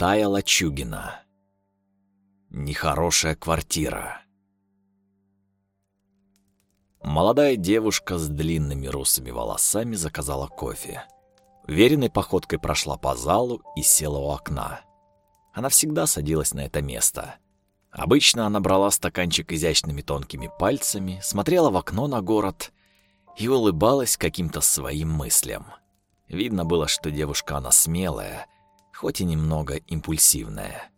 Тая Лачугина. Нехорошая квартира. Молодая девушка с длинными русыми волосами заказала кофе. Уверенной походкой прошла по залу и села у окна. Она всегда садилась на это место. Обычно она брала стаканчик изящными тонкими пальцами, смотрела в окно на город и улыбалась каким-то своим мыслям. Видно было, что девушка она смелая, хоть и немного импульсивная.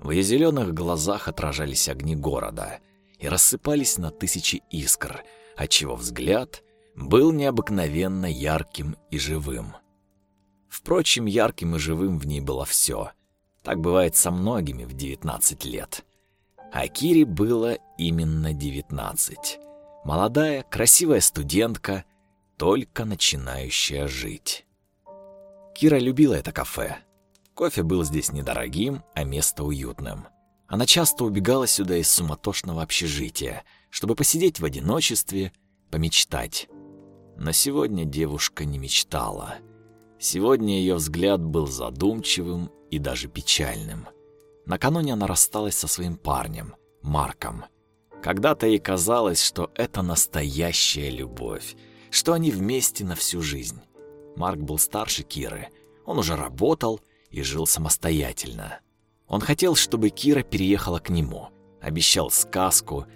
В ее зеленых глазах отражались огни города и рассыпались на тысячи искр, отчего взгляд был необыкновенно ярким и живым. Впрочем, ярким и живым в ней было все. Так бывает со многими в 19 лет. А Кире было именно 19. Молодая, красивая студентка, только начинающая жить. Кира любила это кафе. Кофе был здесь недорогим, а место уютным. Она часто убегала сюда из суматошного общежития, чтобы посидеть в одиночестве, помечтать. Но сегодня девушка не мечтала. Сегодня ее взгляд был задумчивым и даже печальным. Накануне она рассталась со своим парнем, Марком. Когда-то ей казалось, что это настоящая любовь, что они вместе на всю жизнь. Марк был старше Киры. Он уже работал и жил самостоятельно. Он хотел, чтобы Кира переехала к нему, обещал сказку,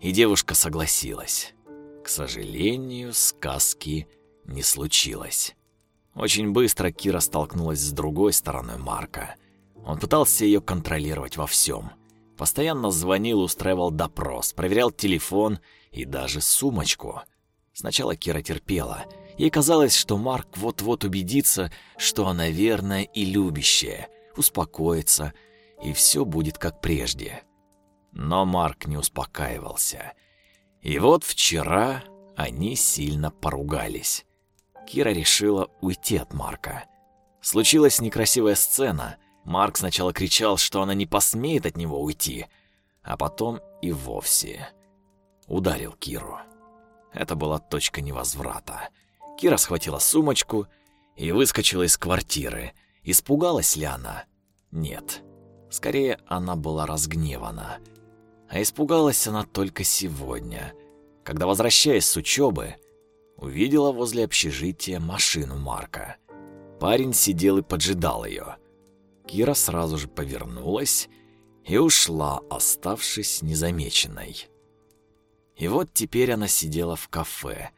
и девушка согласилась. К сожалению, сказки не случилось. Очень быстро Кира столкнулась с другой стороной Марка. Он пытался ее контролировать во всем. Постоянно звонил, устраивал допрос, проверял телефон и даже сумочку. Сначала Кира терпела. Ей казалось, что Марк вот-вот убедится, что она верная и любящая, успокоится, и все будет как прежде. Но Марк не успокаивался. И вот вчера они сильно поругались. Кира решила уйти от Марка. Случилась некрасивая сцена. Марк сначала кричал, что она не посмеет от него уйти, а потом и вовсе ударил Киру. Это была точка невозврата. Кира схватила сумочку и выскочила из квартиры. Испугалась ли она? Нет. Скорее, она была разгневана. А испугалась она только сегодня, когда, возвращаясь с учебы, увидела возле общежития машину Марка. Парень сидел и поджидал ее. Кира сразу же повернулась и ушла, оставшись незамеченной. И вот теперь она сидела в кафе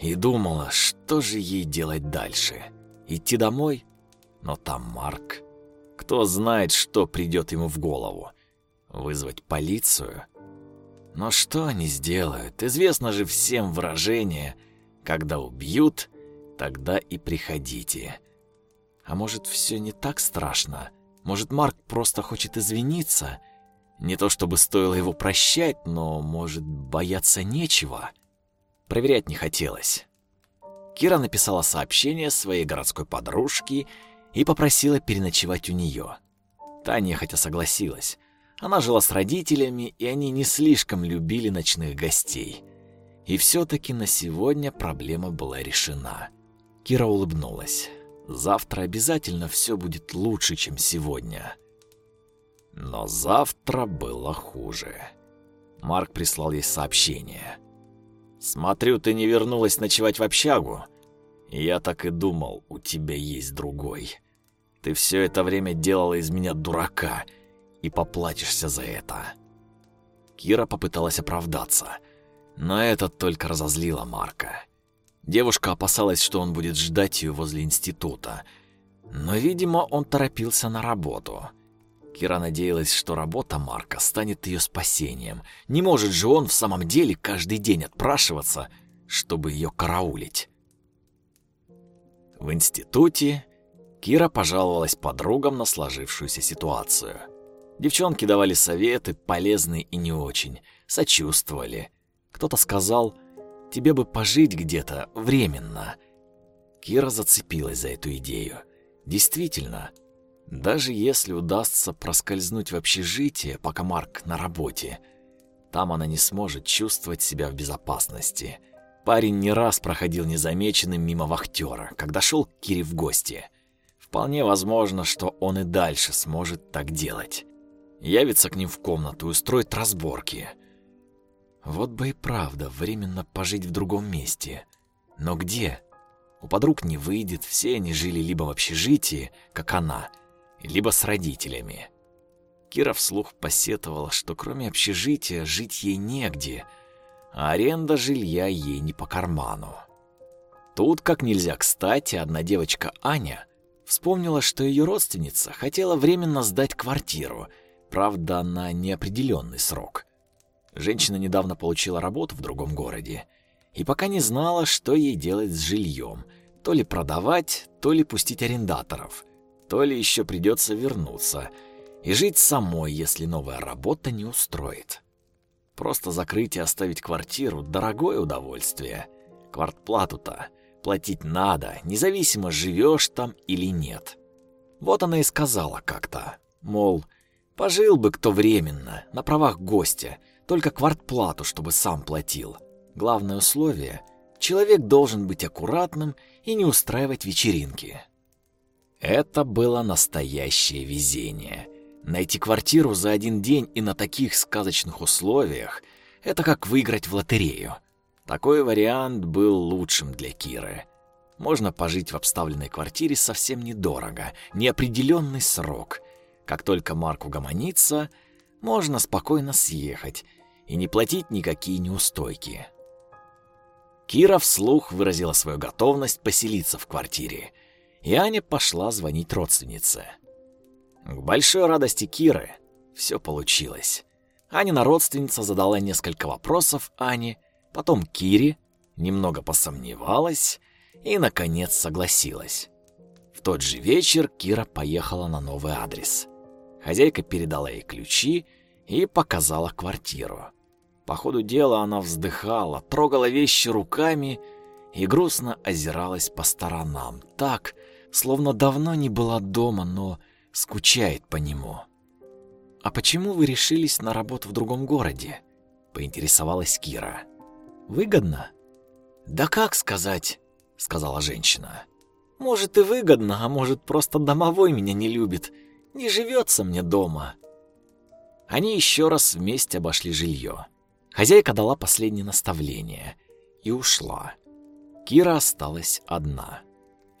и думала, что же ей делать дальше. Идти домой? Но там Марк. Кто знает, что придет ему в голову. Вызвать полицию? Но что они сделают? Известно же всем выражение «когда убьют, тогда и приходите». А может, все не так страшно? Может, Марк просто хочет извиниться не то чтобы стоило его прощать, но, может, бояться нечего. Проверять не хотелось. Кира написала сообщение своей городской подружке и попросила переночевать у нее. Таня хотя согласилась. Она жила с родителями, и они не слишком любили ночных гостей. И все-таки на сегодня проблема была решена. Кира улыбнулась. Завтра обязательно все будет лучше, чем сегодня. Но завтра было хуже. Марк прислал ей сообщение. «Смотрю, ты не вернулась ночевать в общагу. Я так и думал, у тебя есть другой. Ты все это время делала из меня дурака, и поплатишься за это». Кира попыталась оправдаться, но это только разозлило Марка. Девушка опасалась, что он будет ждать ее возле института, но, видимо, он торопился на работу. Кира надеялась, что работа Марка станет ее спасением. Не может же он в самом деле каждый день отпрашиваться, чтобы ее караулить. В институте Кира пожаловалась подругам на сложившуюся ситуацию. Девчонки давали советы, полезные и не очень, сочувствовали. Кто-то сказал, тебе бы пожить где-то временно. Кира зацепилась за эту идею. Действительно, даже если удастся проскользнуть в общежитие, пока Марк на работе, там она не сможет чувствовать себя в безопасности. Парень не раз проходил незамеченным мимо вахтера, когда шел к Кире в гости. Вполне возможно, что он и дальше сможет так делать. Явится к ним в комнату и устроит разборки. Вот бы и правда временно пожить в другом месте. Но где? У подруг не выйдет, все они жили либо в общежитии, как она, либо с родителями. Кира вслух посетовала, что кроме общежития жить ей негде, а аренда жилья ей не по карману. Тут, как нельзя кстати, одна девочка Аня вспомнила, что ее родственница хотела временно сдать квартиру, правда, на неопределенный срок. Женщина недавно получила работу в другом городе и пока не знала, что ей делать с жильем, то ли продавать, то ли пустить арендаторов, то ли еще придется вернуться и жить самой, если новая работа не устроит. Просто закрыть и оставить квартиру – дорогое удовольствие. Квартплату-то платить надо, независимо, живешь там или нет. Вот она и сказала как-то, мол, пожил бы кто временно, на правах гостя, только квартплату, чтобы сам платил. Главное условие – человек должен быть аккуратным и не устраивать вечеринки. Это было настоящее везение. Найти квартиру за один день и на таких сказочных условиях – это как выиграть в лотерею – такой вариант был лучшим для Киры. Можно пожить в обставленной квартире совсем недорого, неопределенный срок. Как только Марк угомонится, можно спокойно съехать и не платить никакие неустойки. Кира вслух выразила свою готовность поселиться в квартире, и Аня пошла звонить родственнице. К большой радости Киры все получилось. Анина родственница задала несколько вопросов Ане, потом Кири, немного посомневалась и, наконец, согласилась. В тот же вечер Кира поехала на новый адрес. Хозяйка передала ей ключи и показала квартиру. По ходу дела она вздыхала, трогала вещи руками и грустно озиралась по сторонам, так, словно давно не была дома, но скучает по нему. «А почему вы решились на работу в другом городе?» — поинтересовалась Кира. Выгодно? Да как сказать, сказала женщина. Может и выгодно, а может просто домовой меня не любит. Не живется мне дома. Они еще раз вместе обошли жилье. Хозяйка дала последнее наставление и ушла. Кира осталась одна.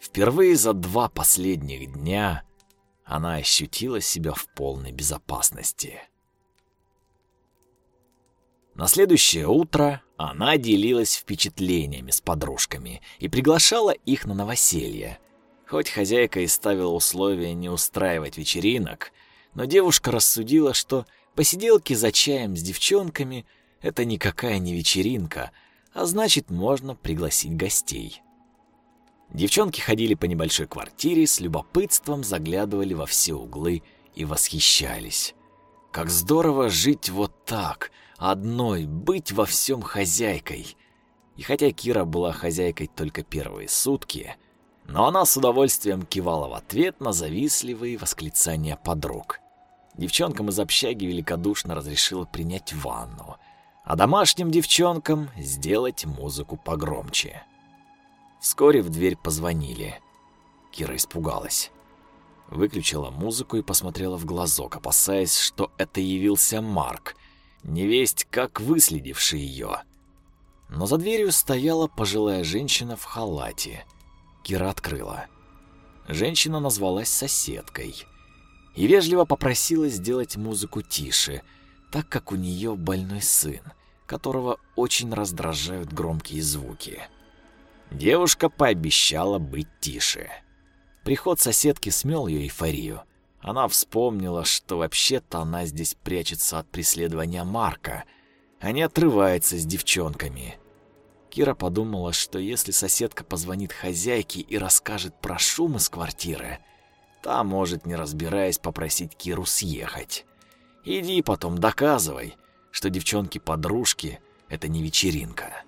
Впервые за два последних дня она ощутила себя в полной безопасности. На следующее утро она делилась впечатлениями с подружками и приглашала их на новоселье. Хоть хозяйка и ставила условие не устраивать вечеринок, но девушка рассудила, что посиделки за чаем с девчонками — это никакая не вечеринка, а значит, можно пригласить гостей. Девчонки ходили по небольшой квартире, с любопытством заглядывали во все углы и восхищались. Как здорово жить вот так, одной, быть во всем хозяйкой. И хотя Кира была хозяйкой только первые сутки, но она с удовольствием кивала в ответ на завистливые восклицания подруг. Девчонкам из общаги великодушно разрешила принять ванну, а домашним девчонкам сделать музыку погромче. Вскоре в дверь позвонили. Кира испугалась. Выключила музыку и посмотрела в глазок, опасаясь, что это явился Марк, невесть как выследивший ее. Но за дверью стояла пожилая женщина в халате. Кира открыла. Женщина назвалась соседкой и вежливо попросила сделать музыку тише, так как у нее больной сын, которого очень раздражают громкие звуки. Девушка пообещала быть тише. Приход соседки смел ее эйфорию, она вспомнила, что вообще-то она здесь прячется от преследования Марка, а не отрывается с девчонками. Кира подумала, что если соседка позвонит хозяйке и расскажет про шум из квартиры, та может, не разбираясь, попросить Киру съехать. Иди потом доказывай, что девчонки-подружки — это не вечеринка.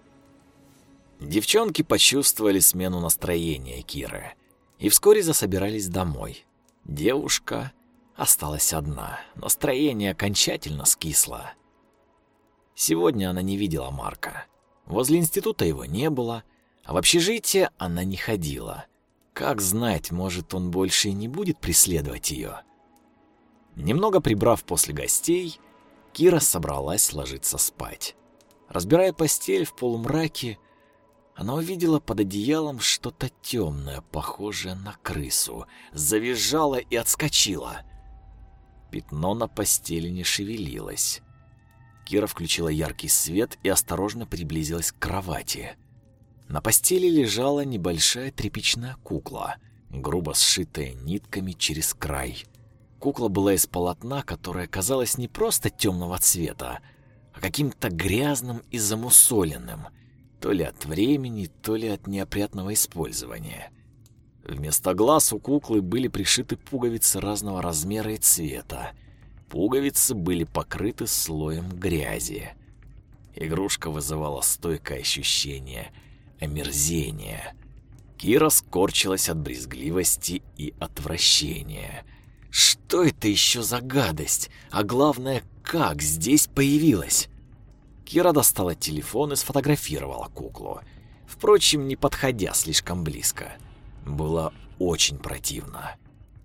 Девчонки почувствовали смену настроения Киры и вскоре засобирались домой. Девушка осталась одна. Настроение окончательно скисло. Сегодня она не видела Марка. Возле института его не было, а в общежитие она не ходила. Как знать, может, он больше и не будет преследовать ее. Немного прибрав после гостей, Кира собралась ложиться спать. Разбирая постель в полумраке, она увидела под одеялом что-то темное, похожее на крысу, завизжала и отскочила. Пятно на постели не шевелилось. Кира включила яркий свет и осторожно приблизилась к кровати. На постели лежала небольшая тряпичная кукла, грубо сшитая нитками через край. Кукла была из полотна, которое казалось не просто темного цвета, а каким-то грязным и замусоленным, то ли от времени, то ли от неопрятного использования. Вместо глаз у куклы были пришиты пуговицы разного размера и цвета. Пуговицы были покрыты слоем грязи. Игрушка вызывала стойкое ощущение – омерзения. Кира скорчилась от брезгливости и отвращения. Что это еще за гадость? А главное, как здесь появилась? Кира достала телефон и сфотографировала куклу. Впрочем, не подходя слишком близко. Было очень противно.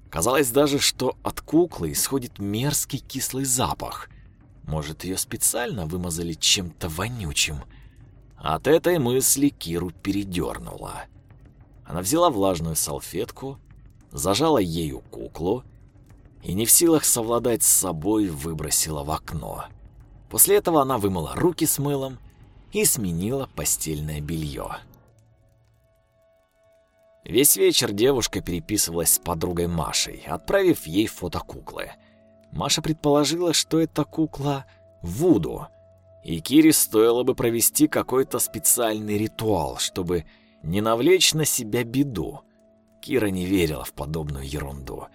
Казалось даже, что от куклы исходит мерзкий кислый запах. Может, ее специально вымазали чем-то вонючим – от этой мысли Киру передернуло. Она взяла влажную салфетку, зажала ею куклу и не в силах совладать с собой выбросила в окно. После этого она вымыла руки с мылом и сменила постельное белье. Весь вечер девушка переписывалась с подругой Машей, отправив ей фото куклы. Маша предположила, что это кукла Вуду, и Кире стоило бы провести какой-то специальный ритуал, чтобы не навлечь на себя беду. Кира не верила в подобную ерунду.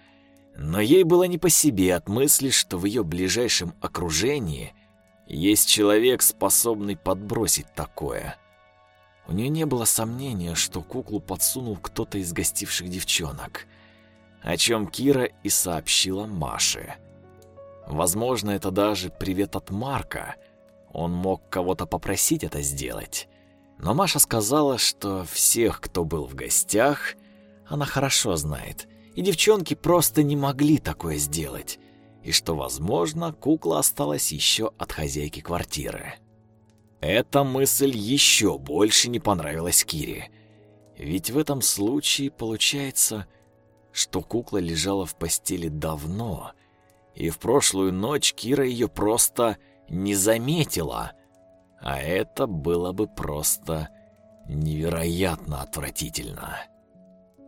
Но ей было не по себе от мысли, что в ее ближайшем окружении есть человек, способный подбросить такое. У нее не было сомнения, что куклу подсунул кто-то из гостивших девчонок, о чем Кира и сообщила Маше. Возможно, это даже привет от Марка — он мог кого-то попросить это сделать. Но Маша сказала, что всех, кто был в гостях, она хорошо знает, и девчонки просто не могли такое сделать, и что, возможно, кукла осталась еще от хозяйки квартиры. Эта мысль еще больше не понравилась Кире. Ведь в этом случае получается, что кукла лежала в постели давно, и в прошлую ночь Кира ее просто не заметила. А это было бы просто невероятно отвратительно.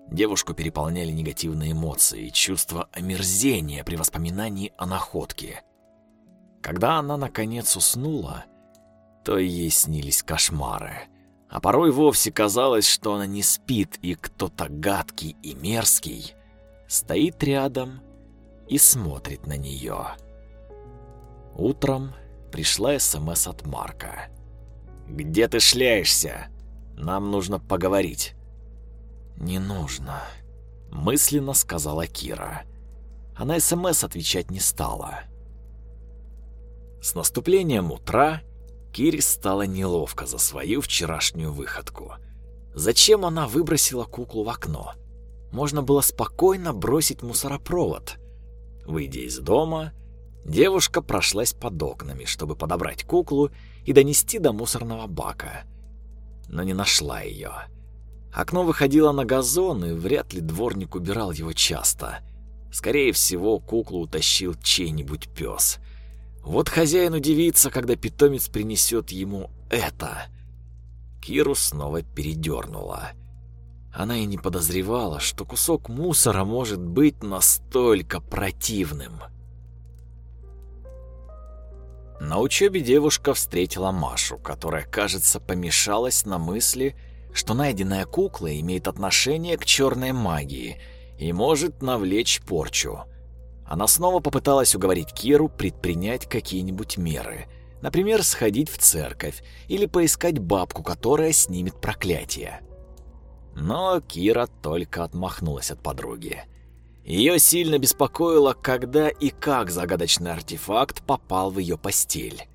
Девушку переполняли негативные эмоции, чувство омерзения при воспоминании о находке. Когда она наконец уснула, то ей снились кошмары. А порой вовсе казалось, что она не спит, и кто-то гадкий и мерзкий стоит рядом и смотрит на нее. Утром пришла СМС от Марка. «Где ты шляешься? Нам нужно поговорить». «Не нужно», — мысленно сказала Кира. Она СМС отвечать не стала. С наступлением утра Кире стало неловко за свою вчерашнюю выходку. Зачем она выбросила куклу в окно? Можно было спокойно бросить мусоропровод. Выйдя из дома, Девушка прошлась под окнами, чтобы подобрать куклу и донести до мусорного бака. Но не нашла ее. Окно выходило на газон, и вряд ли дворник убирал его часто. Скорее всего, куклу утащил чей-нибудь пес. Вот хозяин удивится, когда питомец принесет ему это. Киру снова передернула. Она и не подозревала, что кусок мусора может быть настолько противным. На учебе девушка встретила Машу, которая, кажется, помешалась на мысли, что найденная кукла имеет отношение к черной магии и может навлечь порчу. Она снова попыталась уговорить Киру предпринять какие-нибудь меры, например, сходить в церковь или поискать бабку, которая снимет проклятие. Но Кира только отмахнулась от подруги. Ее сильно беспокоило, когда и как загадочный артефакт попал в ее постель.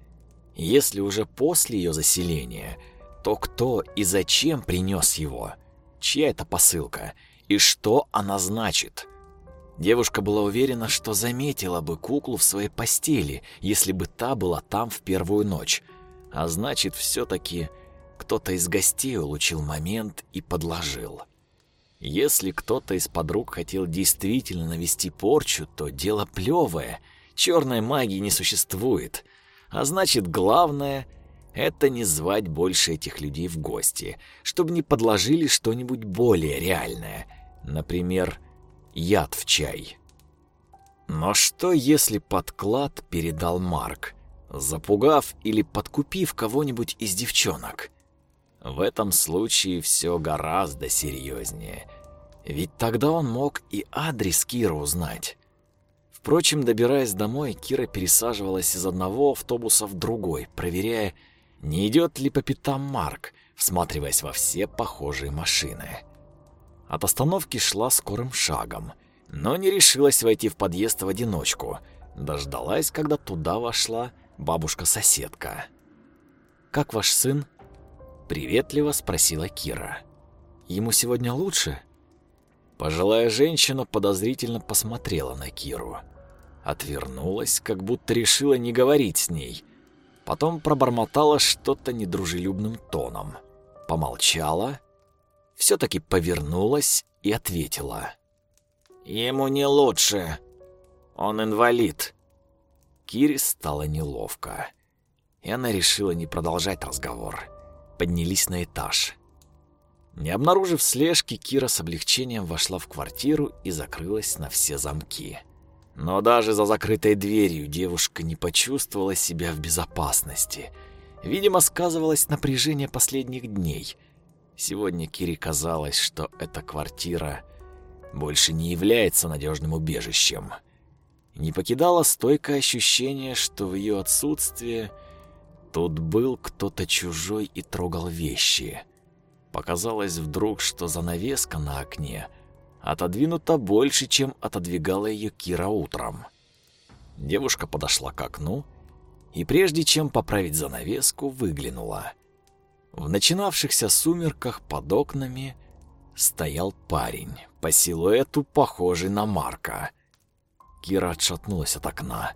Если уже после ее заселения, то кто и зачем принес его? Чья это посылка? И что она значит? Девушка была уверена, что заметила бы куклу в своей постели, если бы та была там в первую ночь. А значит, все-таки кто-то из гостей улучил момент и подложил. Если кто-то из подруг хотел действительно навести порчу, то дело плевое. Черной магии не существует. А значит, главное — это не звать больше этих людей в гости, чтобы не подложили что-нибудь более реальное. Например, яд в чай. Но что, если подклад передал Марк, запугав или подкупив кого-нибудь из девчонок? В этом случае все гораздо серьезнее. Ведь тогда он мог и адрес Кира узнать. Впрочем, добираясь домой, Кира пересаживалась из одного автобуса в другой, проверяя, не идет ли по пятам Марк, всматриваясь во все похожие машины. От остановки шла скорым шагом, но не решилась войти в подъезд в одиночку. Дождалась, когда туда вошла бабушка-соседка. «Как ваш сын?» — приветливо спросила Кира. «Ему сегодня лучше?» Пожилая женщина подозрительно посмотрела на Киру. Отвернулась, как будто решила не говорить с ней. Потом пробормотала что-то недружелюбным тоном. Помолчала все-таки повернулась и ответила. «Ему не лучше. Он инвалид». Кире стало неловко, и она решила не продолжать разговор. Поднялись на этаж. Не обнаружив слежки, Кира с облегчением вошла в квартиру и закрылась на все замки. Но даже за закрытой дверью девушка не почувствовала себя в безопасности. Видимо, сказывалось напряжение последних дней – Сегодня Кире казалось, что эта квартира больше не является надежным убежищем. Не покидало стойкое ощущение, что в ее отсутствие тут был кто-то чужой и трогал вещи. Показалось вдруг, что занавеска на окне отодвинута больше, чем отодвигала ее Кира утром. Девушка подошла к окну и прежде чем поправить занавеску, выглянула. В начинавшихся сумерках под окнами стоял парень, по силуэту похожий на Марка. Кира отшатнулась от окна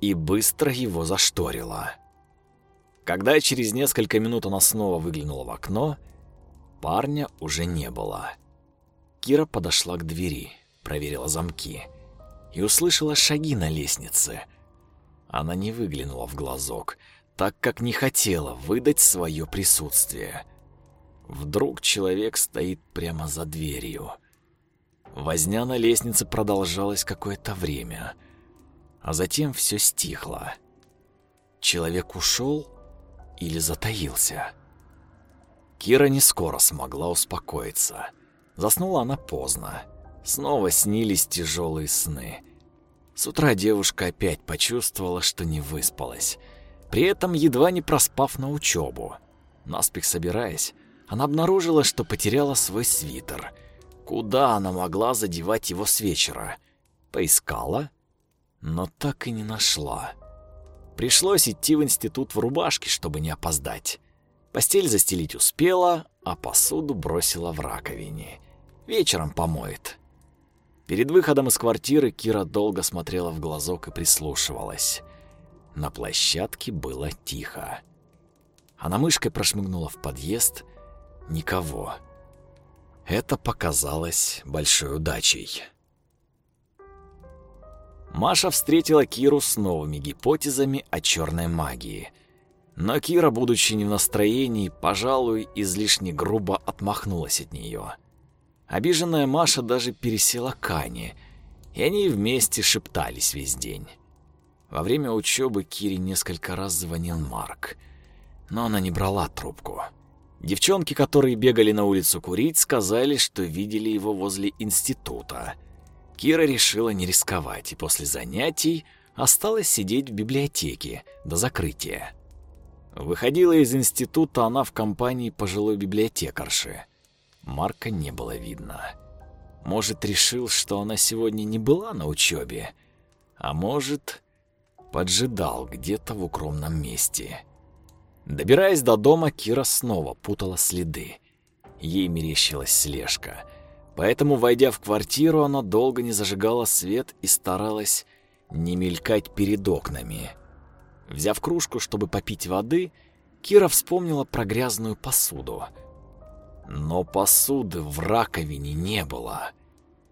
и быстро его зашторила. Когда через несколько минут она снова выглянула в окно, парня уже не было. Кира подошла к двери, проверила замки и услышала шаги на лестнице. Она не выглянула в глазок, так как не хотела выдать свое присутствие. Вдруг человек стоит прямо за дверью. Возня на лестнице продолжалась какое-то время, а затем все стихло. Человек ушел или затаился? Кира не скоро смогла успокоиться. Заснула она поздно. Снова снились тяжелые сны. С утра девушка опять почувствовала, что не выспалась при этом едва не проспав на учебу. Наспех собираясь, она обнаружила, что потеряла свой свитер. Куда она могла задевать его с вечера? Поискала, но так и не нашла. Пришлось идти в институт в рубашке, чтобы не опоздать. Постель застелить успела, а посуду бросила в раковине. Вечером помоет. Перед выходом из квартиры Кира долго смотрела в глазок и прислушивалась. На площадке было тихо. Она мышкой прошмыгнула в подъезд. Никого. Это показалось большой удачей. Маша встретила Киру с новыми гипотезами о черной магии. Но Кира, будучи не в настроении, пожалуй, излишне грубо отмахнулась от нее. Обиженная Маша даже пересела к Ане, и они вместе шептались весь день. Во время учебы Кире несколько раз звонил Марк, но она не брала трубку. Девчонки, которые бегали на улицу курить, сказали, что видели его возле института. Кира решила не рисковать и после занятий осталась сидеть в библиотеке до закрытия. Выходила из института она в компании пожилой библиотекарши. Марка не было видно. Может, решил, что она сегодня не была на учебе, а может, поджидал где-то в укромном месте. Добираясь до дома, Кира снова путала следы. Ей мерещилась слежка. Поэтому, войдя в квартиру, она долго не зажигала свет и старалась не мелькать перед окнами. Взяв кружку, чтобы попить воды, Кира вспомнила про грязную посуду. Но посуды в раковине не было.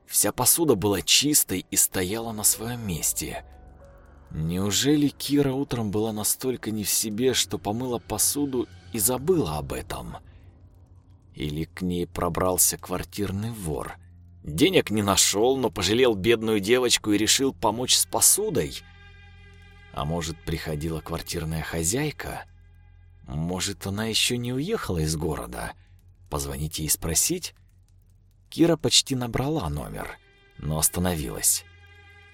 Вся посуда была чистой и стояла на своем месте. Неужели Кира утром была настолько не в себе, что помыла посуду и забыла об этом? Или к ней пробрался квартирный вор? Денег не нашел, но пожалел бедную девочку и решил помочь с посудой? А может, приходила квартирная хозяйка? Может, она еще не уехала из города? Позвонить ей и спросить? Кира почти набрала номер, но остановилась.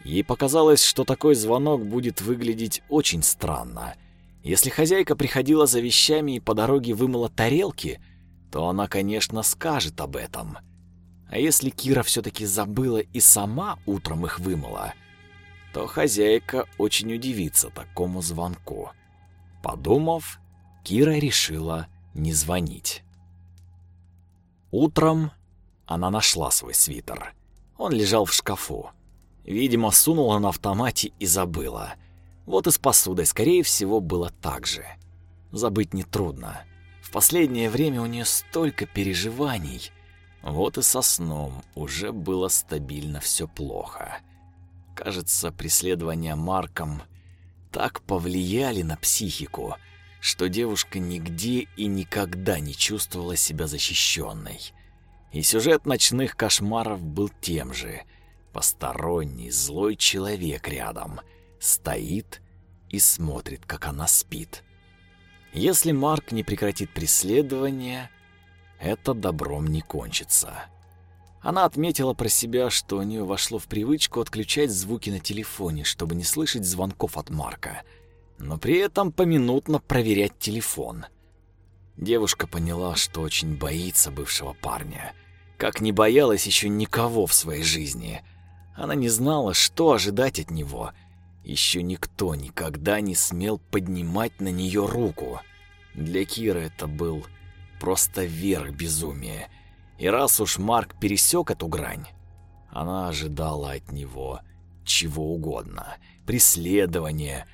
Ей показалось, что такой звонок будет выглядеть очень странно. Если хозяйка приходила за вещами и по дороге вымыла тарелки, то она, конечно, скажет об этом. А если Кира все-таки забыла и сама утром их вымыла, то хозяйка очень удивится такому звонку. Подумав, Кира решила не звонить. Утром она нашла свой свитер. Он лежал в шкафу. Видимо, сунула на автомате и забыла. Вот и с посудой, скорее всего, было так же. Забыть нетрудно. В последнее время у нее столько переживаний. Вот и со сном уже было стабильно все плохо. Кажется, преследования Марком так повлияли на психику, что девушка нигде и никогда не чувствовала себя защищенной. И сюжет ночных кошмаров был тем же — Посторонний злой человек рядом стоит и смотрит, как она спит. Если Марк не прекратит преследование, это добром не кончится. Она отметила про себя, что у нее вошло в привычку отключать звуки на телефоне, чтобы не слышать звонков от Марка, но при этом поминутно проверять телефон. Девушка поняла, что очень боится бывшего парня, как не боялась еще никого в своей жизни — она не знала, что ожидать от него. Еще никто никогда не смел поднимать на нее руку. Для Киры это был просто верх безумия. И раз уж Марк пересек эту грань, она ожидала от него чего угодно. Преследование,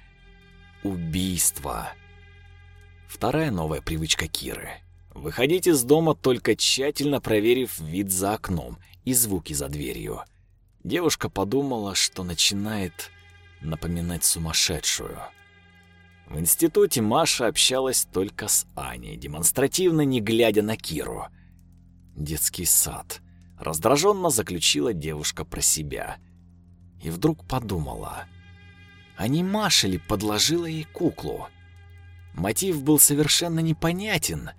убийство. Вторая новая привычка Киры. Выходить из дома, только тщательно проверив вид за окном и звуки за дверью. Девушка подумала, что начинает напоминать сумасшедшую. В институте Маша общалась только с Аней, демонстративно не глядя на Киру. Детский сад. Раздраженно заключила девушка про себя. И вдруг подумала, а не Маша ли подложила ей куклу? Мотив был совершенно непонятен,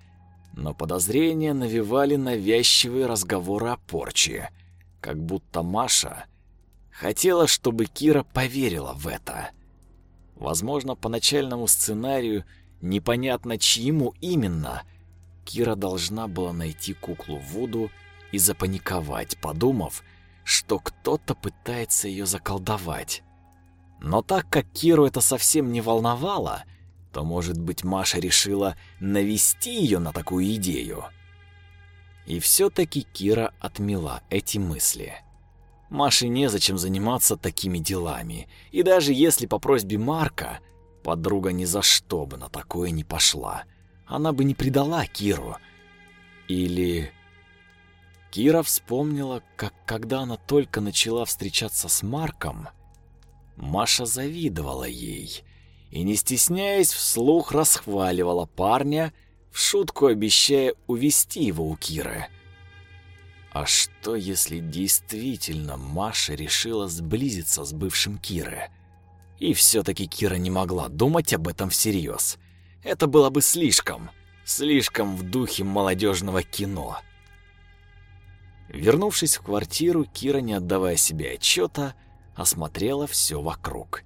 но подозрения навевали навязчивые разговоры о порче — как будто Маша хотела, чтобы Кира поверила в это. Возможно, по начальному сценарию, непонятно чьему именно, Кира должна была найти куклу Вуду и запаниковать, подумав, что кто-то пытается ее заколдовать. Но так как Киру это совсем не волновало, то, может быть, Маша решила навести ее на такую идею. И все-таки Кира отмела эти мысли. Маше незачем заниматься такими делами, и даже если по просьбе Марка подруга ни за что бы на такое не пошла, она бы не предала Киру. Или... Кира вспомнила, как когда она только начала встречаться с Марком, Маша завидовала ей и, не стесняясь, вслух расхваливала парня, в шутку обещая увести его у Киры. А что, если действительно Маша решила сблизиться с бывшим Киры? И все-таки Кира не могла думать об этом всерьез. Это было бы слишком, слишком в духе молодежного кино. Вернувшись в квартиру, Кира, не отдавая себе отчета, осмотрела все вокруг.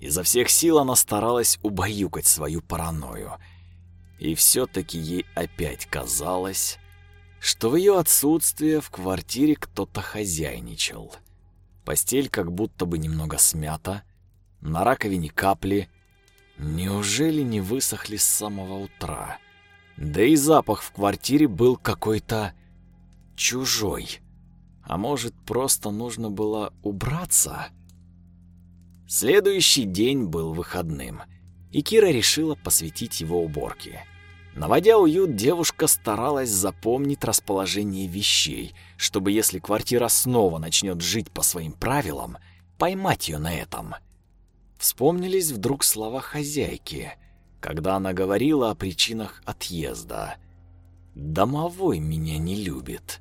Изо всех сил она старалась убаюкать свою паранойю – и все-таки ей опять казалось, что в ее отсутствие в квартире кто-то хозяйничал. Постель как будто бы немного смята, на раковине капли. Неужели не высохли с самого утра? Да и запах в квартире был какой-то чужой. А может, просто нужно было убраться? Следующий день был выходным, и Кира решила посвятить его уборке. Наводя уют, девушка старалась запомнить расположение вещей, чтобы если квартира снова начнет жить по своим правилам, поймать ее на этом. Вспомнились вдруг слова хозяйки, когда она говорила о причинах отъезда. «Домовой меня не любит».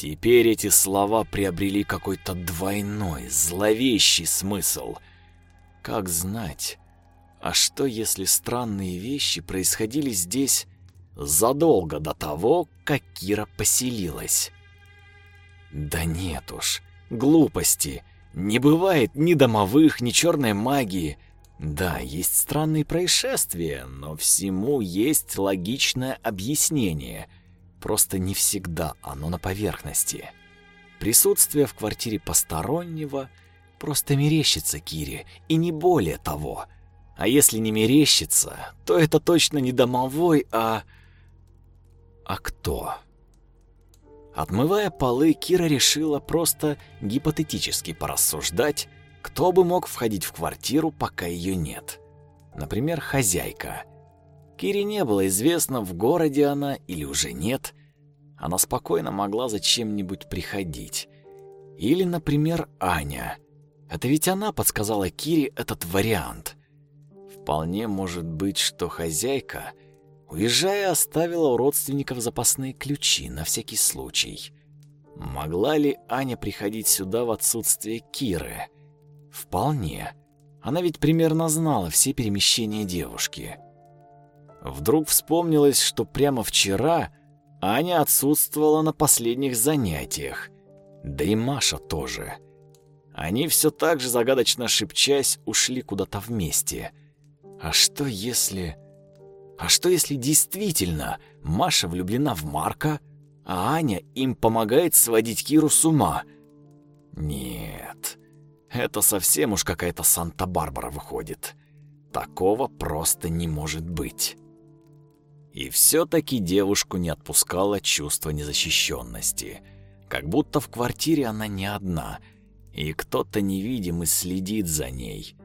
Теперь эти слова приобрели какой-то двойной, зловещий смысл. Как знать, а что если странные вещи происходили здесь задолго до того, как Кира поселилась? Да нет уж, глупости. Не бывает ни домовых, ни черной магии. Да, есть странные происшествия, но всему есть логичное объяснение. Просто не всегда оно на поверхности. Присутствие в квартире постороннего просто мерещится Кире, и не более того – а если не мерещится, то это точно не домовой, а... А кто? Отмывая полы, Кира решила просто гипотетически порассуждать, кто бы мог входить в квартиру, пока ее нет. Например, хозяйка. Кире не было известно, в городе она или уже нет. Она спокойно могла за чем-нибудь приходить. Или, например, Аня. Это ведь она подсказала Кире этот вариант. Вполне может быть, что хозяйка, уезжая, оставила у родственников запасные ключи на всякий случай. Могла ли Аня приходить сюда в отсутствие Киры? Вполне. Она ведь примерно знала все перемещения девушки. Вдруг вспомнилось, что прямо вчера Аня отсутствовала на последних занятиях. Да и Маша тоже. Они все так же загадочно шепчась ушли куда-то вместе. А что если... А что если действительно Маша влюблена в Марка, а Аня им помогает сводить Киру с ума? Нет, это совсем уж какая-то Санта-Барбара выходит. Такого просто не может быть. И все-таки девушку не отпускало чувство незащищенности. Как будто в квартире она не одна, и кто-то невидимый следит за ней.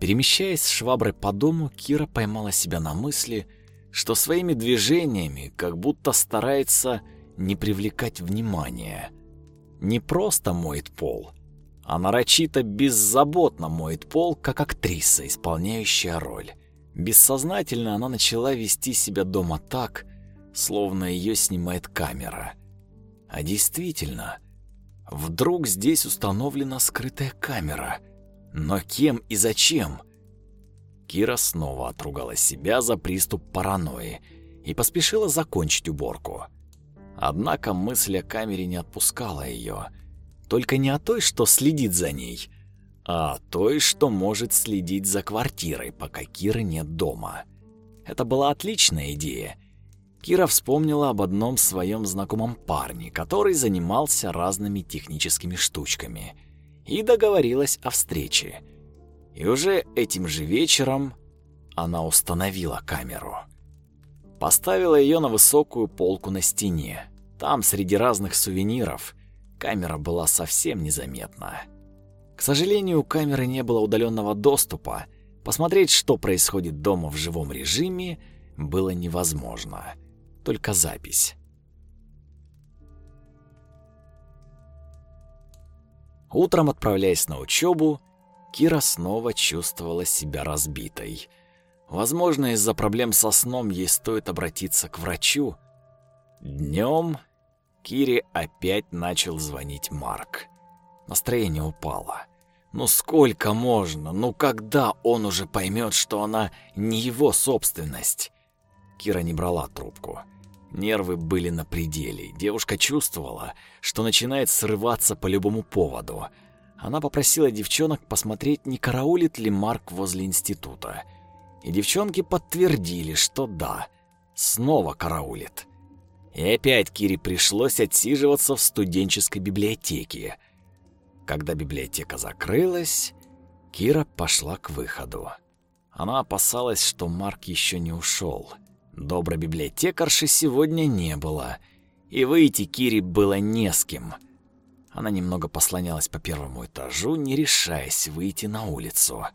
Перемещаясь с шваброй по дому, Кира поймала себя на мысли, что своими движениями как будто старается не привлекать внимания. Не просто моет пол, а нарочито беззаботно моет пол, как актриса, исполняющая роль. Бессознательно она начала вести себя дома так, словно ее снимает камера. А действительно, вдруг здесь установлена скрытая камера — но кем и зачем? Кира снова отругала себя за приступ паранойи и поспешила закончить уборку. Однако мысль о камере не отпускала ее. Только не о той, что следит за ней, а о той, что может следить за квартирой, пока Киры нет дома. Это была отличная идея. Кира вспомнила об одном своем знакомом парне, который занимался разными техническими штучками – и договорилась о встрече. И уже этим же вечером она установила камеру. Поставила ее на высокую полку на стене. Там, среди разных сувениров, камера была совсем незаметна. К сожалению, у камеры не было удаленного доступа. Посмотреть, что происходит дома в живом режиме, было невозможно. Только запись. Утром, отправляясь на учебу, Кира снова чувствовала себя разбитой. Возможно, из-за проблем со сном ей стоит обратиться к врачу. Днем Кире опять начал звонить Марк. Настроение упало. Ну сколько можно? Ну когда он уже поймет, что она не его собственность? Кира не брала трубку. Нервы были на пределе. Девушка чувствовала, что начинает срываться по любому поводу. Она попросила девчонок посмотреть, не караулит ли Марк возле института. И девчонки подтвердили, что да, снова караулит. И опять Кире пришлось отсиживаться в студенческой библиотеке. Когда библиотека закрылась, Кира пошла к выходу. Она опасалась, что Марк еще не ушел. Доброй библиотекарши сегодня не было, и выйти Кире было не с кем. Она немного послонялась по первому этажу, не решаясь выйти на улицу.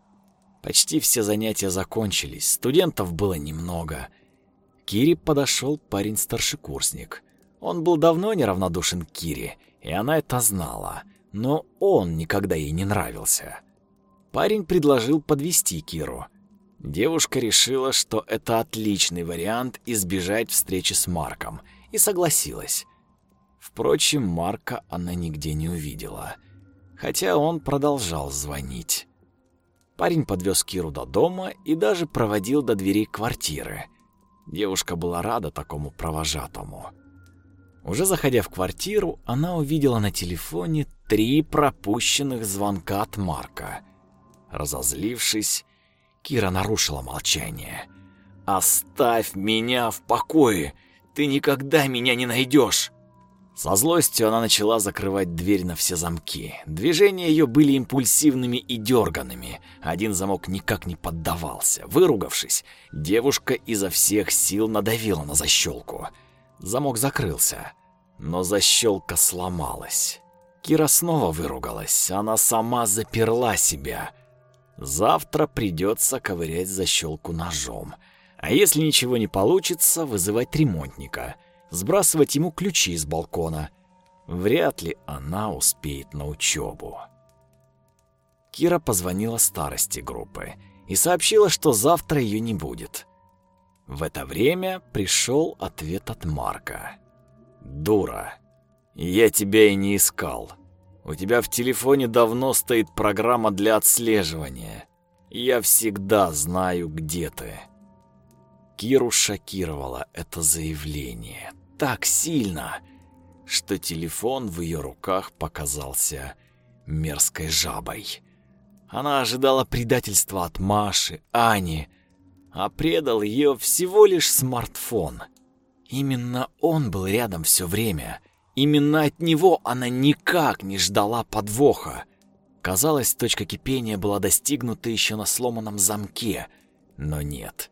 Почти все занятия закончились, студентов было немного. Кире подошел парень-старшекурсник. Он был давно неравнодушен к Кире, и она это знала, но он никогда ей не нравился. Парень предложил подвести Киру. Девушка решила, что это отличный вариант избежать встречи с Марком, и согласилась. Впрочем, Марка она нигде не увидела, хотя он продолжал звонить. Парень подвез Киру до дома и даже проводил до дверей квартиры. Девушка была рада такому провожатому. Уже заходя в квартиру, она увидела на телефоне три пропущенных звонка от Марка. Разозлившись, Кира нарушила молчание. «Оставь меня в покое! Ты никогда меня не найдешь!» Со злостью она начала закрывать дверь на все замки. Движения ее были импульсивными и дерганными. Один замок никак не поддавался. Выругавшись, девушка изо всех сил надавила на защелку. Замок закрылся, но защелка сломалась. Кира снова выругалась. Она сама заперла себя. Завтра придется ковырять защелку ножом. А если ничего не получится, вызывать ремонтника, сбрасывать ему ключи из балкона. Вряд ли она успеет на учебу. Кира позвонила старости группы и сообщила, что завтра ее не будет. В это время пришел ответ от Марка. «Дура, я тебя и не искал. У тебя в телефоне давно стоит программа для отслеживания. Я всегда знаю, где ты». Киру шокировало это заявление так сильно, что телефон в ее руках показался мерзкой жабой. Она ожидала предательства от Маши, Ани, а предал ее всего лишь смартфон. Именно он был рядом все время — Именно от него она никак не ждала подвоха. Казалось, точка кипения была достигнута еще на сломанном замке, но нет.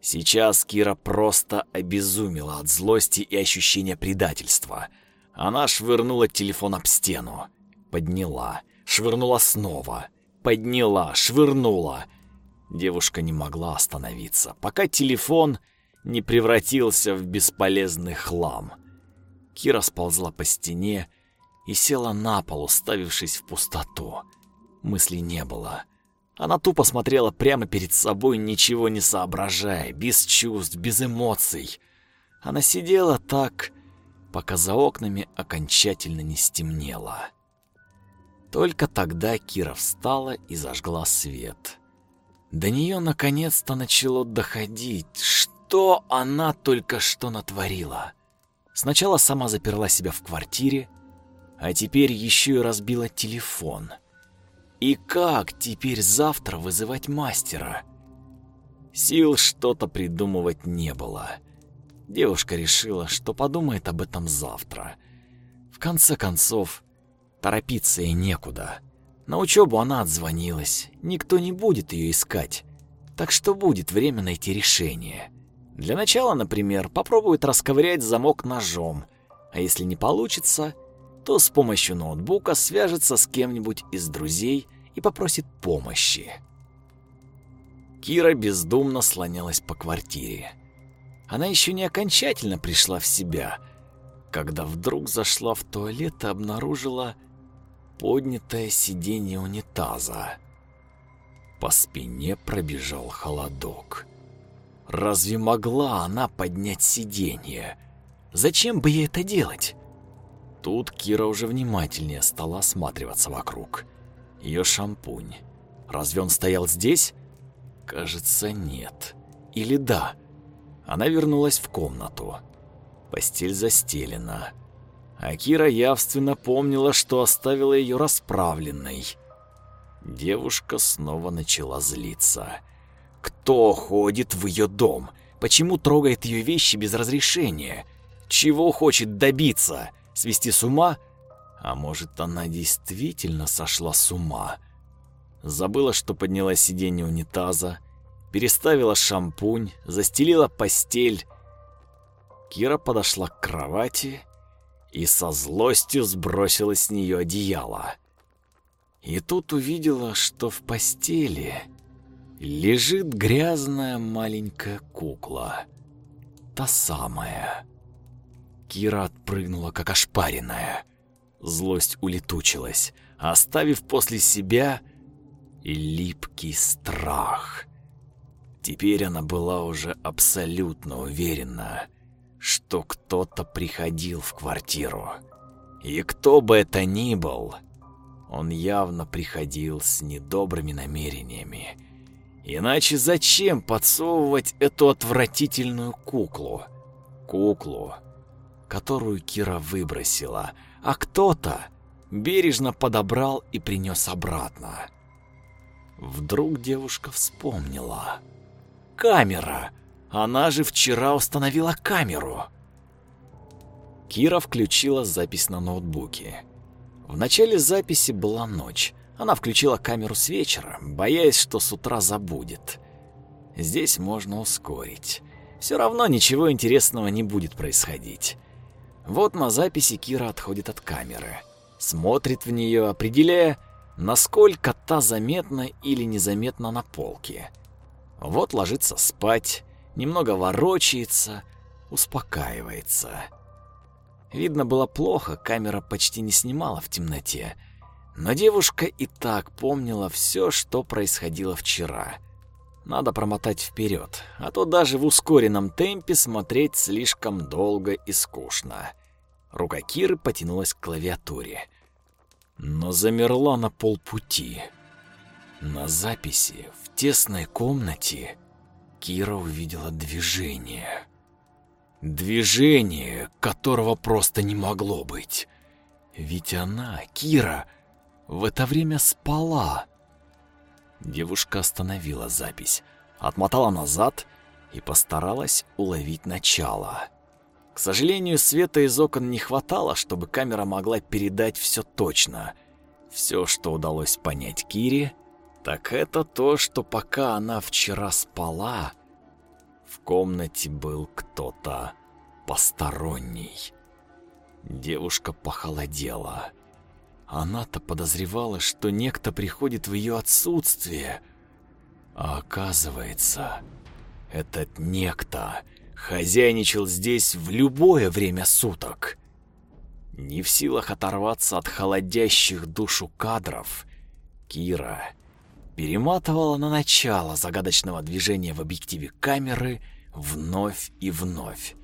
Сейчас Кира просто обезумела от злости и ощущения предательства. Она швырнула телефон об стену, подняла, швырнула снова, подняла, швырнула. Девушка не могла остановиться, пока телефон не превратился в бесполезный хлам. Кира сползла по стене и села на пол, уставившись в пустоту. Мыслей не было. Она тупо смотрела прямо перед собой, ничего не соображая, без чувств, без эмоций. Она сидела так, пока за окнами окончательно не стемнело. Только тогда Кира встала и зажгла свет. До нее наконец-то начало доходить, что она только что натворила. Сначала сама заперла себя в квартире, а теперь еще и разбила телефон. И как теперь завтра вызывать мастера? Сил что-то придумывать не было. Девушка решила, что подумает об этом завтра. В конце концов, торопиться ей некуда. На учебу она отзвонилась, никто не будет ее искать, так что будет время найти решение. Для начала, например, попробует расковырять замок ножом, а если не получится, то с помощью ноутбука свяжется с кем-нибудь из друзей и попросит помощи. Кира бездумно слонялась по квартире. Она еще не окончательно пришла в себя, когда вдруг зашла в туалет и обнаружила поднятое сиденье унитаза. По спине пробежал холодок. Разве могла она поднять сиденье? Зачем бы ей это делать? Тут Кира уже внимательнее стала осматриваться вокруг. Ее шампунь. Разве он стоял здесь? Кажется, нет. Или да. Она вернулась в комнату. Постель застелена. А Кира явственно помнила, что оставила ее расправленной. Девушка снова начала злиться. Кто ходит в ее дом? Почему трогает ее вещи без разрешения? Чего хочет добиться? Свести с ума? А может, она действительно сошла с ума? Забыла, что подняла сиденье унитаза, переставила шампунь, застелила постель. Кира подошла к кровати и со злостью сбросила с нее одеяло. И тут увидела, что в постели лежит грязная маленькая кукла. Та самая. Кира отпрыгнула, как ошпаренная. Злость улетучилась, оставив после себя липкий страх. Теперь она была уже абсолютно уверена, что кто-то приходил в квартиру. И кто бы это ни был, он явно приходил с недобрыми намерениями. Иначе зачем подсовывать эту отвратительную куклу? Куклу, которую Кира выбросила, а кто-то бережно подобрал и принес обратно. Вдруг девушка вспомнила. Камера! Она же вчера установила камеру. Кира включила запись на ноутбуке. В начале записи была ночь. Она включила камеру с вечера, боясь, что с утра забудет. Здесь можно ускорить. Все равно ничего интересного не будет происходить. Вот на записи Кира отходит от камеры. Смотрит в нее, определяя, насколько та заметна или незаметна на полке. Вот ложится спать, немного ворочается, успокаивается. Видно было плохо, камера почти не снимала в темноте. Но девушка и так помнила все, что происходило вчера. Надо промотать вперед, а то даже в ускоренном темпе смотреть слишком долго и скучно. Рука Киры потянулась к клавиатуре но замерла на полпути. На записи в тесной комнате Кира увидела движение. Движение, которого просто не могло быть. Ведь она, Кира, в это время спала. Девушка остановила запись, отмотала назад и постаралась уловить начало. К сожалению, света из окон не хватало, чтобы камера могла передать все точно. Все, что удалось понять Кире, так это то, что пока она вчера спала, в комнате был кто-то посторонний. Девушка похолодела. Она-то подозревала, что некто приходит в ее отсутствие. А оказывается, этот некто хозяйничал здесь в любое время суток. Не в силах оторваться от холодящих душу кадров, Кира перематывала на начало загадочного движения в объективе камеры вновь и вновь,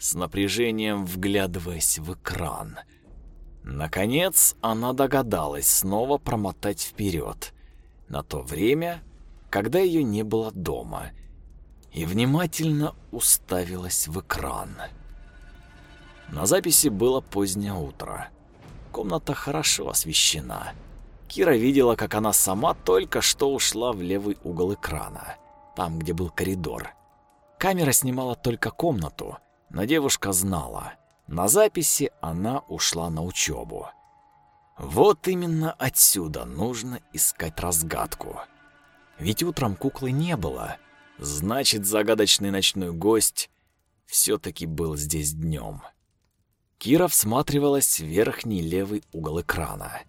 с напряжением вглядываясь в экран. Наконец, она догадалась снова промотать вперед, на то время, когда ее не было дома — и внимательно уставилась в экран. На записи было позднее утро. Комната хорошо освещена. Кира видела, как она сама только что ушла в левый угол экрана, там, где был коридор. Камера снимала только комнату, но девушка знала, на записи она ушла на учебу. Вот именно отсюда нужно искать разгадку. Ведь утром куклы не было, Значит, загадочный ночной гость все-таки был здесь днем. Кира всматривалась в верхний левый угол экрана.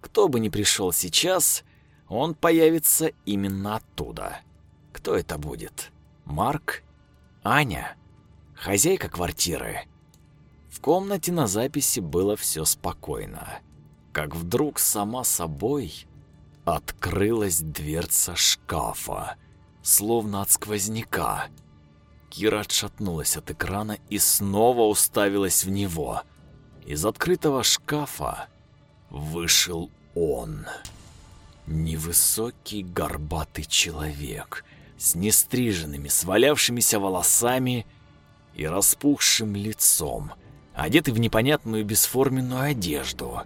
Кто бы ни пришел сейчас, он появится именно оттуда. Кто это будет? Марк? Аня? Хозяйка квартиры? В комнате на записи было все спокойно. Как вдруг сама собой открылась дверца шкафа словно от сквозняка. Кира отшатнулась от экрана и снова уставилась в него. Из открытого шкафа вышел он. Невысокий горбатый человек с нестриженными, свалявшимися волосами и распухшим лицом, одетый в непонятную бесформенную одежду.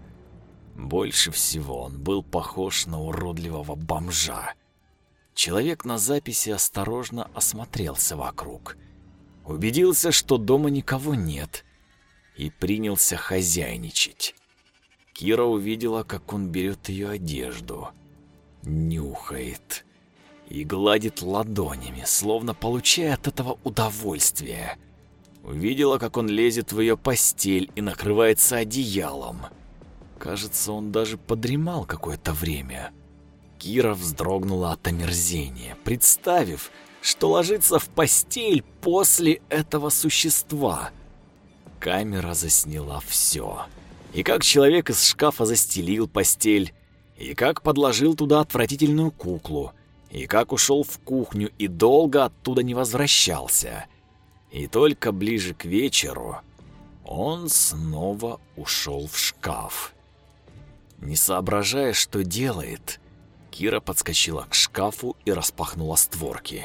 Больше всего он был похож на уродливого бомжа. Человек на записи осторожно осмотрелся вокруг. Убедился, что дома никого нет, и принялся хозяйничать. Кира увидела, как он берет ее одежду, нюхает и гладит ладонями, словно получая от этого удовольствие. Увидела, как он лезет в ее постель и накрывается одеялом. Кажется, он даже подремал какое-то время. Кира вздрогнула от омерзения, представив, что ложится в постель после этого существа. Камера засняла все. И как человек из шкафа застелил постель, и как подложил туда отвратительную куклу, и как ушел в кухню и долго оттуда не возвращался. И только ближе к вечеру он снова ушел в шкаф. Не соображая, что делает, Кира подскочила к шкафу и распахнула створки.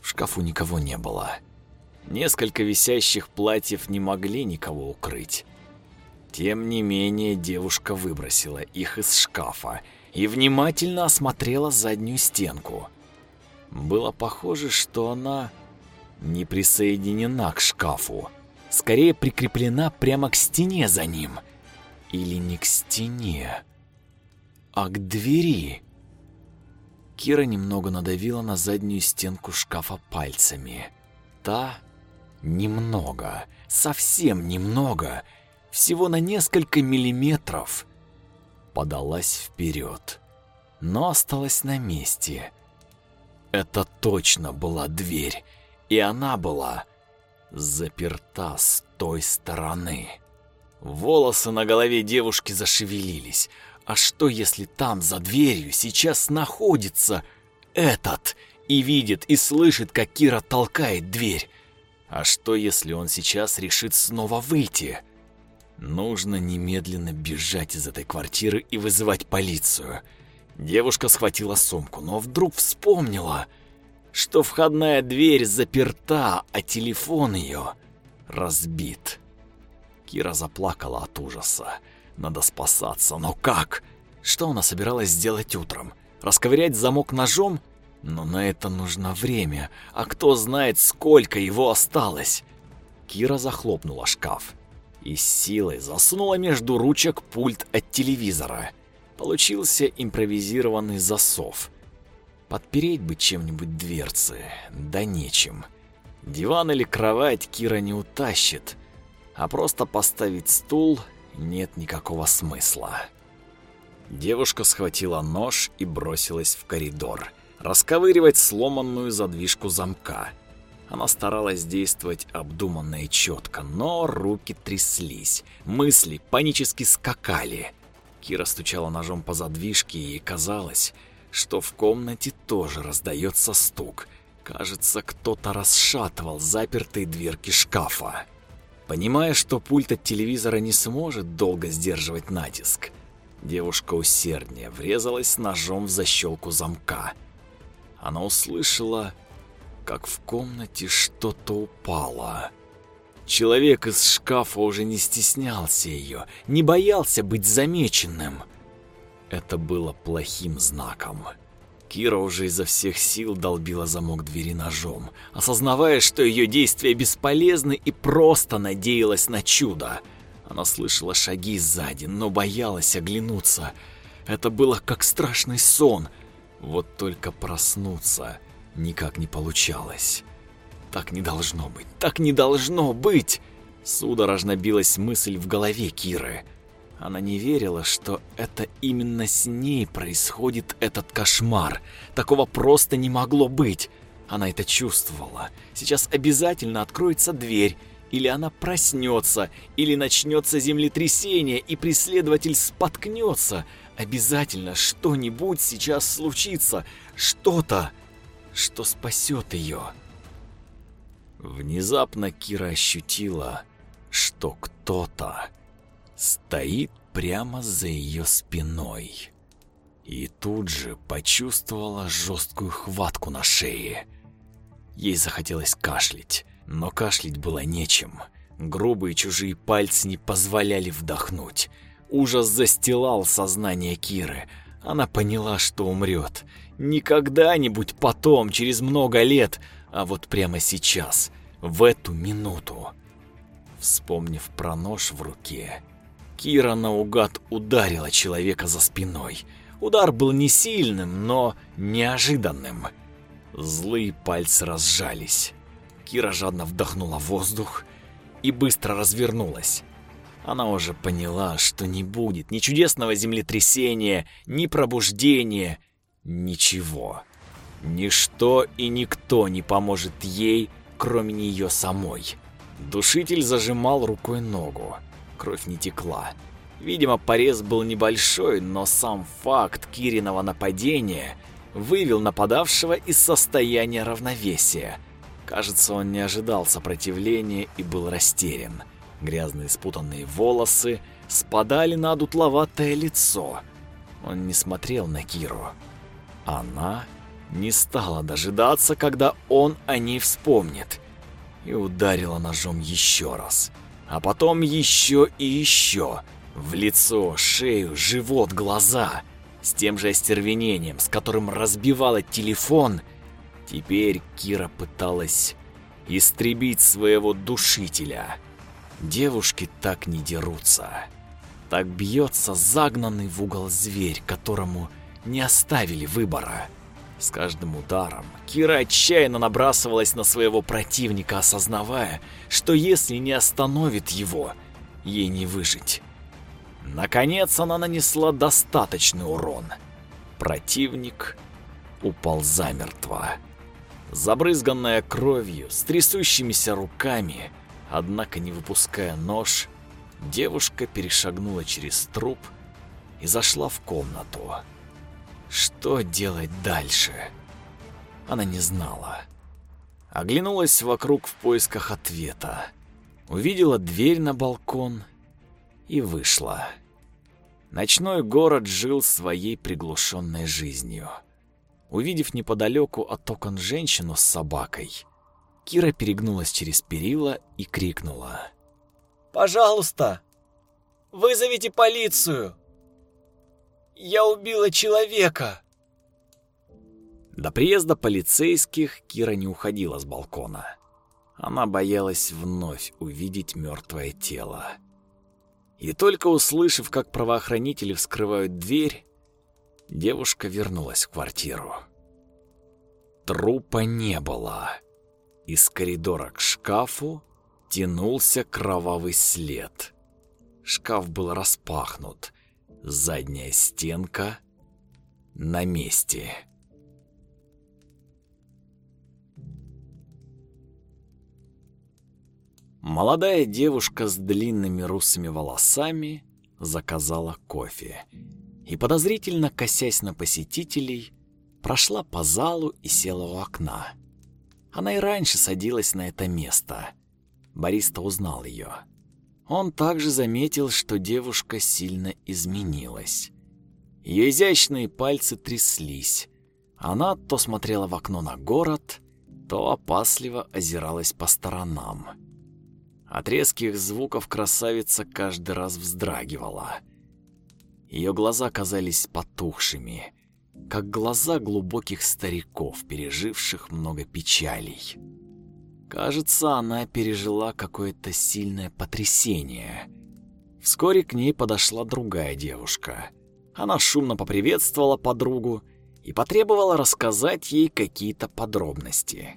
В шкафу никого не было. Несколько висящих платьев не могли никого укрыть. Тем не менее, девушка выбросила их из шкафа и внимательно осмотрела заднюю стенку. Было похоже, что она не присоединена к шкафу, скорее прикреплена прямо к стене за ним. Или не к стене, а к двери. Кира немного надавила на заднюю стенку шкафа пальцами. Та немного, совсем немного, всего на несколько миллиметров, подалась вперед, но осталась на месте. Это точно была дверь, и она была заперта с той стороны. Волосы на голове девушки зашевелились. А что, если там, за дверью, сейчас находится этот и видит и слышит, как Кира толкает дверь? А что, если он сейчас решит снова выйти? Нужно немедленно бежать из этой квартиры и вызывать полицию. Девушка схватила сумку, но вдруг вспомнила, что входная дверь заперта, а телефон ее разбит. Кира заплакала от ужаса. Надо спасаться, но как? Что она собиралась сделать утром? Расковырять замок ножом? Но на это нужно время, а кто знает, сколько его осталось. Кира захлопнула шкаф и с силой засунула между ручек пульт от телевизора. Получился импровизированный засов. Подпереть бы чем-нибудь дверцы, да нечем. Диван или кровать Кира не утащит, а просто поставить стул нет никакого смысла. Девушка схватила нож и бросилась в коридор, расковыривать сломанную задвижку замка. Она старалась действовать обдуманно и четко, но руки тряслись, мысли панически скакали. Кира стучала ножом по задвижке, и казалось, что в комнате тоже раздается стук. Кажется, кто-то расшатывал запертые дверки шкафа. Понимая, что пульт от телевизора не сможет долго сдерживать натиск, девушка усерднее врезалась ножом в защелку замка. Она услышала, как в комнате что-то упало. Человек из шкафа уже не стеснялся ее, не боялся быть замеченным. Это было плохим знаком. Кира уже изо всех сил долбила замок двери ножом, осознавая, что ее действия бесполезны и просто надеялась на чудо. Она слышала шаги сзади, но боялась оглянуться. Это было как страшный сон. Вот только проснуться никак не получалось. Так не должно быть, так не должно быть! Судорожно билась мысль в голове Киры. Она не верила, что это именно с ней происходит этот кошмар. Такого просто не могло быть. Она это чувствовала. Сейчас обязательно откроется дверь, или она проснется, или начнется землетрясение, и преследователь споткнется. Обязательно что-нибудь сейчас случится, что-то, что спасет ее. Внезапно Кира ощутила, что кто-то стоит прямо за ее спиной. И тут же почувствовала жесткую хватку на шее. Ей захотелось кашлять, но кашлять было нечем. Грубые чужие пальцы не позволяли вдохнуть. Ужас застилал сознание Киры. Она поняла, что умрет. Не когда-нибудь потом, через много лет, а вот прямо сейчас, в эту минуту. Вспомнив про нож в руке, Кира наугад ударила человека за спиной. Удар был не сильным, но неожиданным. Злые пальцы разжались. Кира жадно вдохнула воздух и быстро развернулась. Она уже поняла, что не будет ни чудесного землетрясения, ни пробуждения, ничего. Ничто и никто не поможет ей, кроме нее самой. Душитель зажимал рукой ногу. Кровь не текла. Видимо, порез был небольшой, но сам факт Кириного нападения вывел нападавшего из состояния равновесия. Кажется, он не ожидал сопротивления и был растерян. Грязные спутанные волосы спадали на дутловатое лицо. Он не смотрел на Киру. Она не стала дожидаться, когда он о ней вспомнит, и ударила ножом еще раз. А потом еще и еще. В лицо, шею, живот, глаза. С тем же остервенением, с которым разбивала телефон, теперь Кира пыталась истребить своего душителя. Девушки так не дерутся. Так бьется загнанный в угол зверь, которому не оставили выбора. С каждым ударом Кира отчаянно набрасывалась на своего противника, осознавая, что если не остановит его, ей не выжить. Наконец она нанесла достаточный урон. Противник упал замертво. Забрызганная кровью, с трясущимися руками, однако не выпуская нож, девушка перешагнула через труп и зашла в комнату. Что делать дальше? Она не знала. Оглянулась вокруг в поисках ответа. Увидела дверь на балкон и вышла. Ночной город жил своей приглушенной жизнью. Увидев неподалеку от окон женщину с собакой, Кира перегнулась через перила и крикнула. «Пожалуйста, вызовите полицию!» Я убила человека!» До приезда полицейских Кира не уходила с балкона. Она боялась вновь увидеть мертвое тело. И только услышав, как правоохранители вскрывают дверь, девушка вернулась в квартиру. Трупа не было. Из коридора к шкафу тянулся кровавый след. Шкаф был распахнут, Задняя стенка на месте. Молодая девушка с длинными русыми волосами заказала кофе и, подозрительно косясь на посетителей, прошла по залу и села у окна. Она и раньше садилась на это место. Бариста узнал ее. Он также заметил, что девушка сильно изменилась. Ее изящные пальцы тряслись. Она то смотрела в окно на город, то опасливо озиралась по сторонам. От резких звуков красавица каждый раз вздрагивала. Ее глаза казались потухшими, как глаза глубоких стариков, переживших много печалей. Кажется, она пережила какое-то сильное потрясение. Вскоре к ней подошла другая девушка. Она шумно поприветствовала подругу и потребовала рассказать ей какие-то подробности.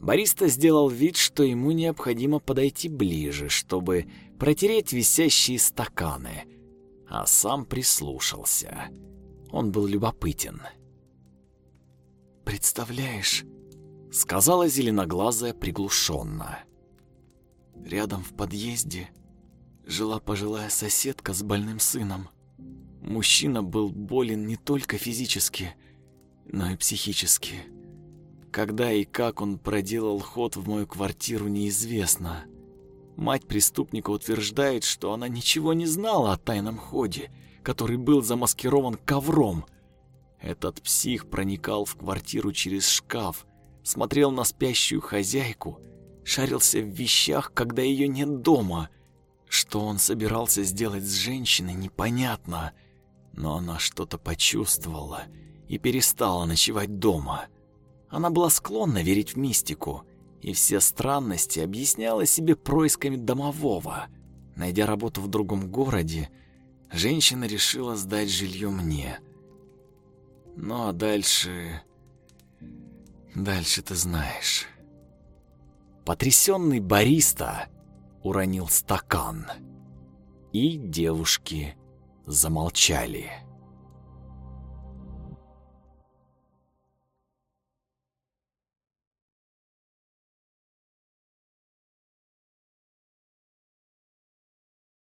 Бариста сделал вид, что ему необходимо подойти ближе, чтобы протереть висящие стаканы, а сам прислушался. Он был любопытен. «Представляешь, сказала зеленоглазая приглушенно. Рядом в подъезде жила пожилая соседка с больным сыном. Мужчина был болен не только физически, но и психически. Когда и как он проделал ход в мою квартиру, неизвестно. Мать преступника утверждает, что она ничего не знала о тайном ходе, который был замаскирован ковром. Этот псих проникал в квартиру через шкаф, смотрел на спящую хозяйку, шарился в вещах, когда ее нет дома. Что он собирался сделать с женщиной, непонятно, но она что-то почувствовала и перестала ночевать дома. Она была склонна верить в мистику, и все странности объясняла себе происками домового. Найдя работу в другом городе, женщина решила сдать жилье мне. Ну а дальше... Дальше ты знаешь. Потрясенный бариста уронил стакан, и девушки замолчали.